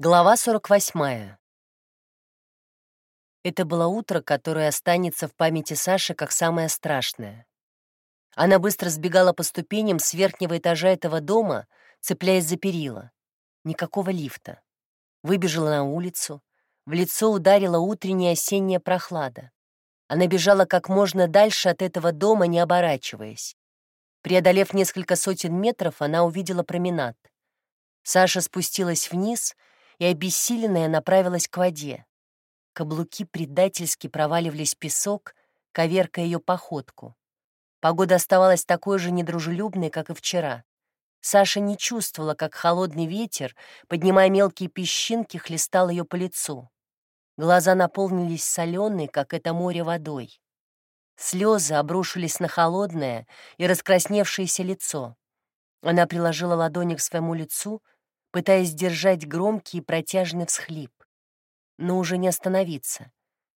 Глава 48. Это было утро, которое останется в памяти Саши как самое страшное. Она быстро сбегала по ступеням с верхнего этажа этого дома, цепляясь за перила. Никакого лифта. Выбежала на улицу. В лицо ударила утренняя осенняя прохлада. Она бежала как можно дальше от этого дома, не оборачиваясь. Преодолев несколько сотен метров, она увидела променад. Саша спустилась вниз — и обессиленная направилась к воде. Каблуки предательски проваливались в песок, коверкая ее походку. Погода оставалась такой же недружелюбной, как и вчера. Саша не чувствовала, как холодный ветер, поднимая мелкие песчинки, хлестал ее по лицу. Глаза наполнились соленой, как это море водой. Слезы обрушились на холодное и раскрасневшееся лицо. Она приложила ладони к своему лицу, пытаясь держать громкий и протяжный всхлип. Но уже не остановиться.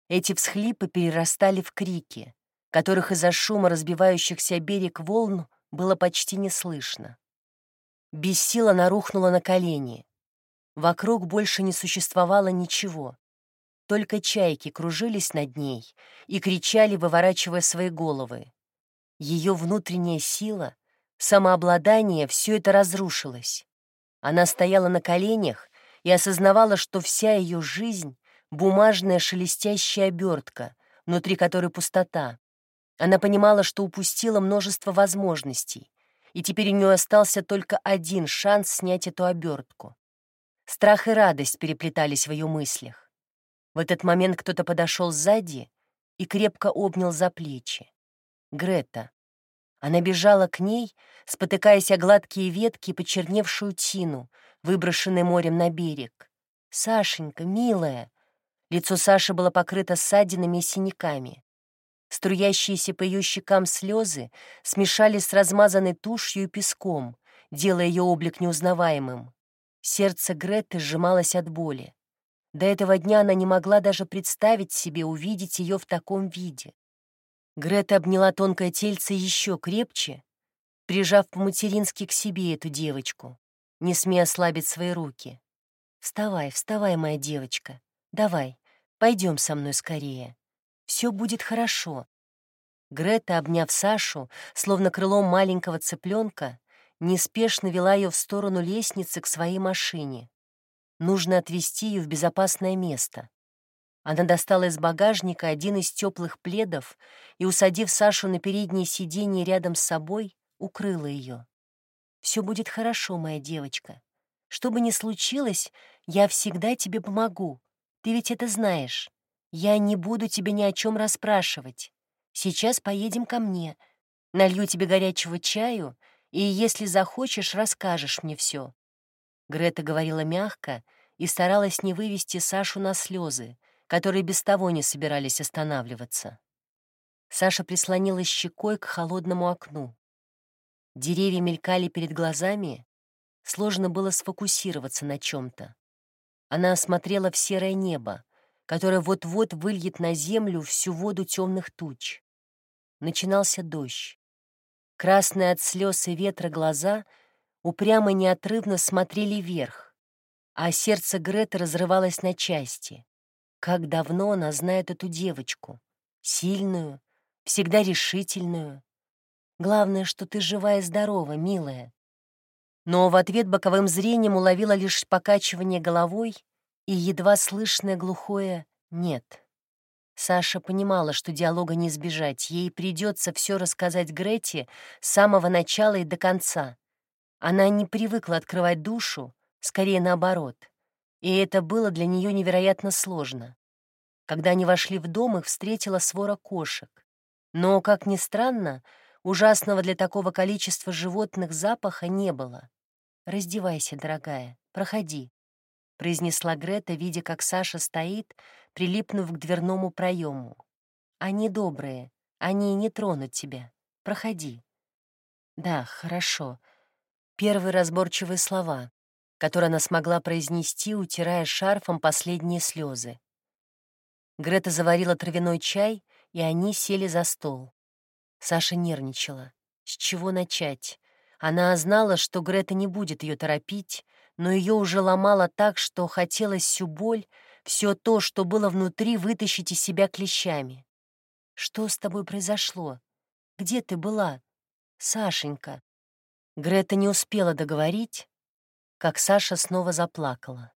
Эти всхлипы перерастали в крики, которых из-за шума разбивающихся берег волн было почти не слышно. Без сил она на колени. Вокруг больше не существовало ничего. Только чайки кружились над ней и кричали, выворачивая свои головы. Ее внутренняя сила, самообладание — все это разрушилось. Она стояла на коленях и осознавала, что вся ее жизнь — бумажная шелестящая обертка, внутри которой пустота. Она понимала, что упустила множество возможностей, и теперь у нее остался только один шанс снять эту обертку. Страх и радость переплетались в ее мыслях. В этот момент кто-то подошел сзади и крепко обнял за плечи. Грета. Она бежала к ней, спотыкаясь о гладкие ветки и почерневшую тину, выброшенной морем на берег. «Сашенька, милая!» Лицо Саши было покрыто ссадинами и синяками. Струящиеся по ее щекам слезы смешались с размазанной тушью и песком, делая ее облик неузнаваемым. Сердце Греты сжималось от боли. До этого дня она не могла даже представить себе увидеть ее в таком виде. Грета обняла тонкое тельце еще крепче, прижав по-матерински к себе эту девочку, не смея ослабить свои руки. «Вставай, вставай, моя девочка. Давай, пойдем со мной скорее. Все будет хорошо». Грета, обняв Сашу, словно крылом маленького цыпленка, неспешно вела ее в сторону лестницы к своей машине. Нужно отвезти ее в безопасное место. Она достала из багажника один из теплых пледов и, усадив Сашу на переднее сиденье рядом с собой, укрыла ее. «Все будет хорошо, моя девочка. Что бы ни случилось, я всегда тебе помогу. Ты ведь это знаешь. Я не буду тебя ни о чем расспрашивать. Сейчас поедем ко мне. Налью тебе горячего чаю, и, если захочешь, расскажешь мне все. Грета говорила мягко и старалась не вывести Сашу на слезы, которые без того не собирались останавливаться. Саша прислонилась щекой к холодному окну. Деревья мелькали перед глазами, сложно было сфокусироваться на чем-то. Она осмотрела в серое небо, которое вот-вот выльет на землю всю воду темных туч. Начинался дождь. Красные от слез и ветра глаза упрямо неотрывно смотрели вверх, а сердце Греты разрывалось на части. Как давно она знает эту девочку. Сильную, всегда решительную. Главное, что ты жива и здорова, милая. Но в ответ боковым зрением уловила лишь покачивание головой и едва слышное глухое «нет». Саша понимала, что диалога не избежать, ей придется все рассказать Грете с самого начала и до конца. Она не привыкла открывать душу, скорее наоборот и это было для нее невероятно сложно. Когда они вошли в дом, их встретила свора кошек. Но, как ни странно, ужасного для такого количества животных запаха не было. «Раздевайся, дорогая, проходи», — произнесла Грета, видя, как Саша стоит, прилипнув к дверному проему. «Они добрые, они не тронут тебя. Проходи». «Да, хорошо». Первые разборчивые слова который она смогла произнести, утирая шарфом последние слезы. Грета заварила травяной чай, и они сели за стол. Саша нервничала. С чего начать? Она знала, что Грета не будет ее торопить, но ее уже ломало так, что хотелось всю боль, все то, что было внутри, вытащить из себя клещами. «Что с тобой произошло? Где ты была? Сашенька?» Грета не успела договорить, как Саша снова заплакала.